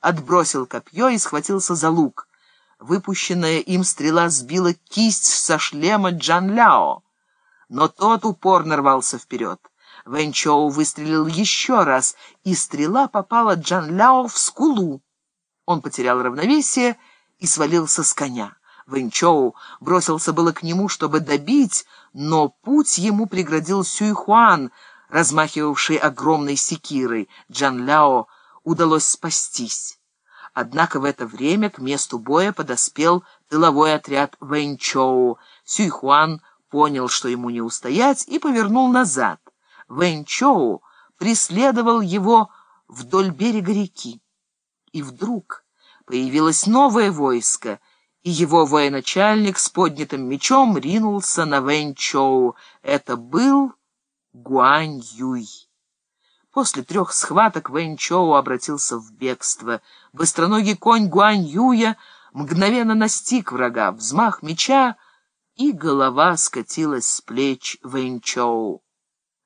отбросил копье и схватился за лук. Выпущенная им стрела сбила кисть со шлема Джан Ляо, но тот упорно рвался вперед. Вэньчоу выстрелил еще раз, и стрела попала Джан Ляо в скулу. Он потерял равновесие и свалился с коня. Вэньчоу бросился было к нему, чтобы добить, но путь ему преградил Сюйхуан, размахивавший огромной секирой. Джан Ляо удалось спастись. Однако в это время к месту боя подоспел тыловой отряд Вэньчоу. Сюйхуан понял, что ему не устоять, и повернул назад. Вэньчоу преследовал его вдоль берега реки. И вдруг появилось новое войско, и его военачальник с поднятым мечом ринулся на Вэньчоу. Это был Гуань Юй. После трех схваток Вэнь Чоу обратился в бегство. Быстроногий конь Гуань Юя мгновенно настиг врага, взмах меча, и голова скатилась с плеч Вэнь Чоу.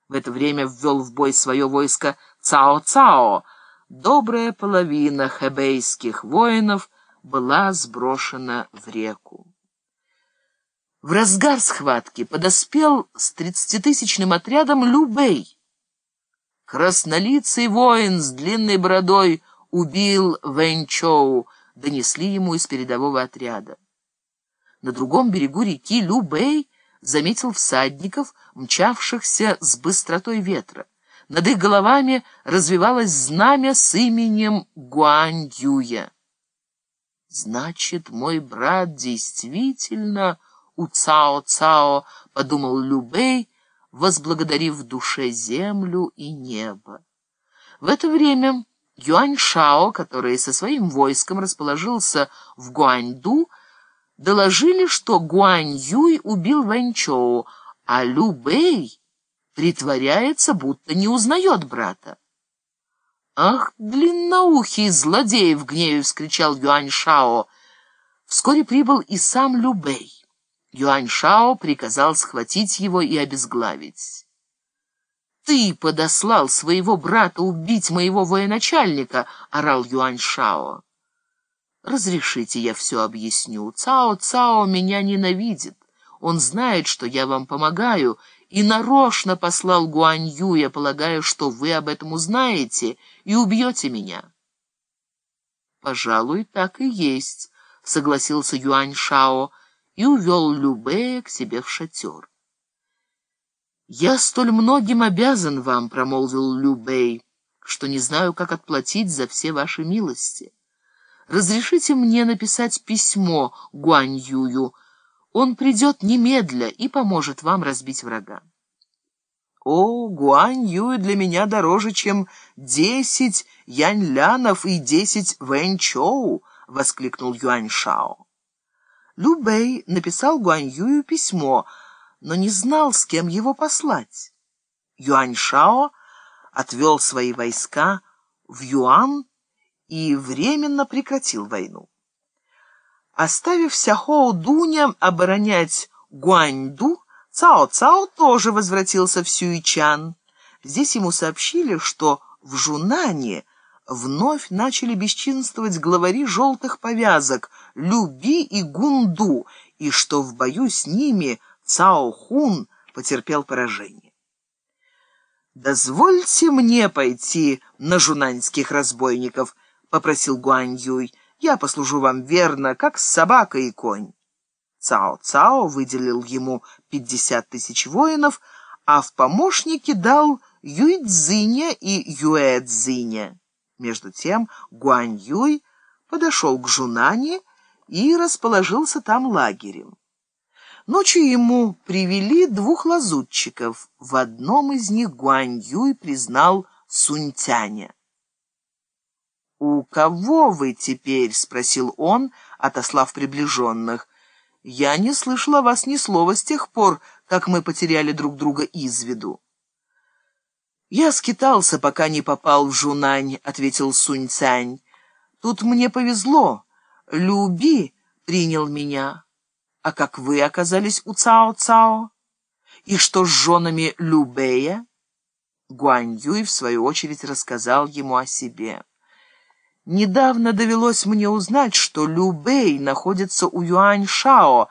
В это время ввел в бой свое войско Цао-Цао. Добрая половина хэбейских воинов была сброшена в реку. В разгар схватки подоспел с тридцатитысячным отрядом Любей. Краснолицый воин с длинной бородой убил Вэньчоу, донесли ему из передового отряда. На другом берегу реки Любей заметил всадников, мчавшихся с быстротой ветра. Над их головами развивалось знамя с именем Гуань Юя. «Значит, мой брат действительно у Цао-Цао», — подумал Любей, возблагодарив в душе землю и небо. В это время Юань Шао, который со своим войском расположился в Гуаньду, доложили, что Гуань Юй убил Вэньчоу, а Лю Бэй притворяется, будто не узнает брата. «Ах, длинноухий злодей!» — в гневе вскричал Юань Шао. Вскоре прибыл и сам Лю Бэй. Юаньшао приказал схватить его и обезглавить. «Ты подослал своего брата убить моего военачальника!» — орал Юаньшао. «Разрешите, я все объясню. Цао-Цао меня ненавидит. Он знает, что я вам помогаю, и нарочно послал Гуань Юя, полагая, что вы об этом узнаете и убьете меня». «Пожалуй, так и есть», — согласился Юань Шао, — и увел Любея к себе в шатер. «Я столь многим обязан вам», — промолвил Любей, «что не знаю, как отплатить за все ваши милости. Разрешите мне написать письмо Гуань Юю. Он придет немедля и поможет вам разбить врага». «О, Гуань Юй для меня дороже, чем десять Янь-Лянов и десять Вэнь-Чоу», — воскликнул Юань Шао. Лю Бэй написал Гуань Юю письмо, но не знал, с кем его послать. Юань Шао отвел свои войска в Юан и временно прекратил войну. Оставив Сяхоу Дуня оборонять Гуаньду, Цао Цао тоже возвратился в Сюичан. Здесь ему сообщили, что в Жунане вновь начали бесчинствовать главари желтых повязок Люби и Гунду, и что в бою с ними Цао Хун потерпел поражение. «Дозвольте мне пойти на жунаньских разбойников», — попросил Гуань Юй. «Я послужу вам верно, как собака и конь». Цао-Цао выделил ему пятьдесят тысяч воинов, а в помощники дал Юй-Цзиня и Юэ-Цзиня. Между тем Гуань Юй подошел к Жунане и расположился там лагерем. Ночью ему привели двух лазутчиков. В одном из них Гуань Юй признал Суньтяня. «У кого вы теперь?» — спросил он, отослав приближенных. «Я не слышал о вас ни слова с тех пор, как мы потеряли друг друга из виду». «Я скитался, пока не попал в Жунань», — ответил Сунь Цянь. «Тут мне повезло. Люби принял меня. А как вы оказались у Цао-Цао? И что с женами Любея?» Гуань Юй, в свою очередь, рассказал ему о себе. Недавно довелось мне узнать, что Лю Бэй находится у Юань Шао,